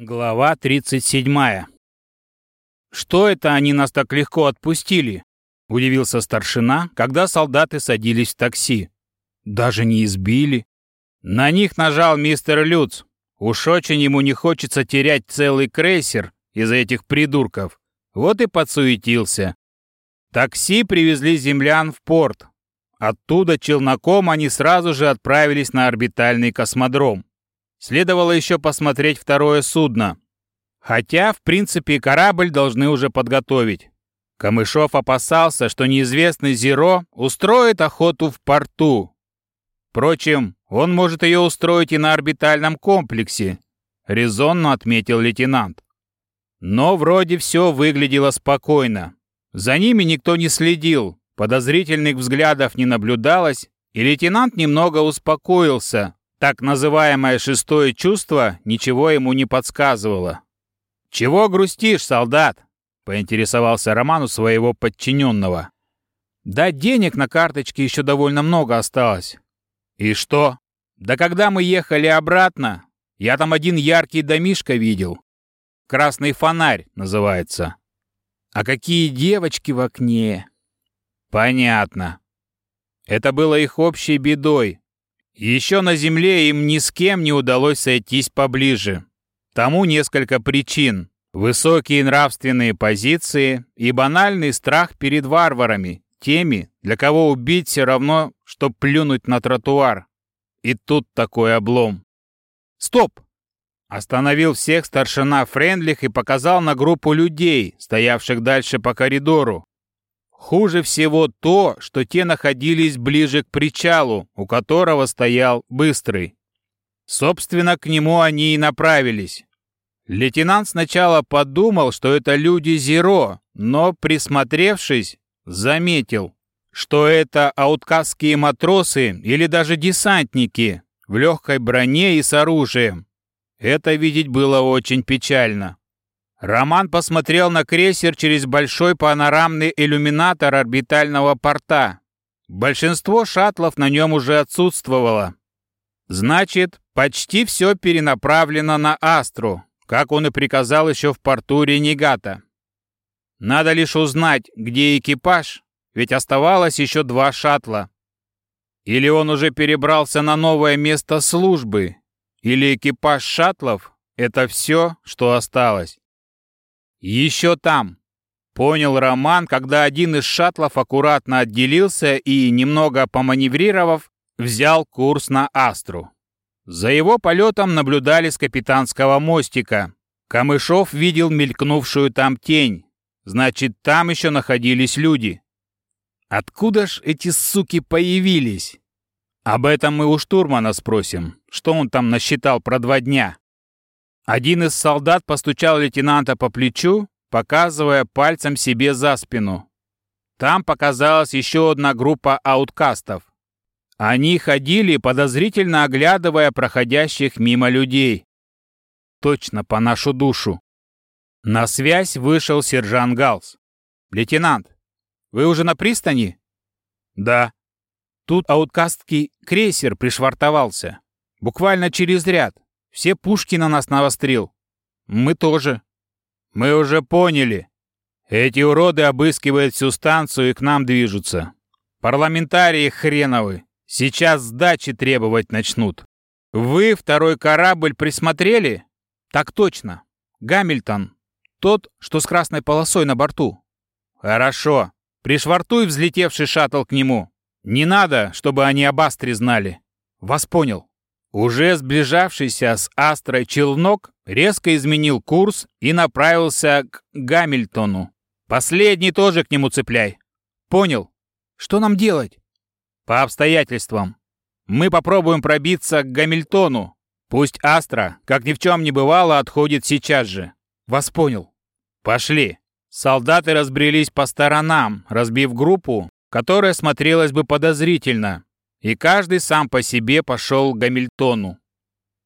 Глава 37. «Что это они нас так легко отпустили?» — удивился старшина, когда солдаты садились в такси. «Даже не избили». На них нажал мистер Люц. Уж очень ему не хочется терять целый крейсер из-за этих придурков. Вот и подсуетился. Такси привезли землян в порт. Оттуда челноком они сразу же отправились на орбитальный космодром. Следовало еще посмотреть второе судно. Хотя, в принципе, корабль должны уже подготовить. Камышов опасался, что неизвестный Зеро устроит охоту в порту. Впрочем, он может ее устроить и на орбитальном комплексе, резонно отметил лейтенант. Но вроде все выглядело спокойно. За ними никто не следил, подозрительных взглядов не наблюдалось, и лейтенант немного успокоился, так называемое шестое чувство ничего ему не подсказывало. «Чего грустишь, солдат?» — поинтересовался Роман у своего подчиненного. «Да денег на карточке еще довольно много осталось». «И что?» «Да когда мы ехали обратно, я там один яркий домишко видел. Красный фонарь называется. А какие девочки в окне!» «Понятно. Это было их общей бедой, еще на Земле им ни с кем не удалось сойтись поближе. Тому несколько причин. Высокие нравственные позиции и банальный страх перед варварами, теми, для кого убить все равно, что плюнуть на тротуар. И тут такой облом. «Стоп!» Остановил всех старшина Френдлих и показал на группу людей, стоявших дальше по коридору. Хуже всего то, что те находились ближе к причалу, у которого стоял Быстрый. Собственно, к нему они и направились. Лейтенант сначала подумал, что это люди Зеро, но, присмотревшись, заметил, что это ауткасские матросы или даже десантники в легкой броне и с оружием. Это видеть было очень печально. Роман посмотрел на крейсер через большой панорамный иллюминатор орбитального порта. Большинство шаттлов на нем уже отсутствовало. Значит, почти все перенаправлено на Астру, как он и приказал еще в порту Ренегата. Надо лишь узнать, где экипаж, ведь оставалось еще два шаттла. Или он уже перебрался на новое место службы, или экипаж шаттлов — это все, что осталось. «Еще там!» — понял Роман, когда один из шаттлов аккуратно отделился и, немного поманеврировав, взял курс на Астру. За его полетом наблюдали с капитанского мостика. Камышов видел мелькнувшую там тень. Значит, там еще находились люди. Откуда ж эти суки появились? Об этом мы у штурмана спросим, что он там насчитал про два дня. Один из солдат постучал лейтенанта по плечу, показывая пальцем себе за спину. Там показалась еще одна группа ауткастов. Они ходили, подозрительно оглядывая проходящих мимо людей. Точно по нашу душу. На связь вышел сержант Галс. «Лейтенант, вы уже на пристани?» «Да». Тут ауткастский крейсер пришвартовался. Буквально через ряд. Все пушки на нас навострил. Мы тоже. Мы уже поняли. Эти уроды обыскивают всю станцию и к нам движутся. Парламентарии хреновы. Сейчас сдачи требовать начнут. Вы второй корабль присмотрели? Так точно. Гамильтон. Тот, что с красной полосой на борту. Хорошо. Пришвартуй взлетевший шаттл к нему. Не надо, чтобы они об Астре знали. Вас понял. Уже сближавшийся с Астрой челнок резко изменил курс и направился к Гамильтону. Последний тоже к нему цепляй. Понял. Что нам делать? По обстоятельствам. Мы попробуем пробиться к Гамильтону. Пусть Астра, как ни в чем не бывало, отходит сейчас же. Вас понял. Пошли. Солдаты разбрелись по сторонам, разбив группу, которая смотрелась бы подозрительно, и каждый сам по себе пошел к Гамильтону.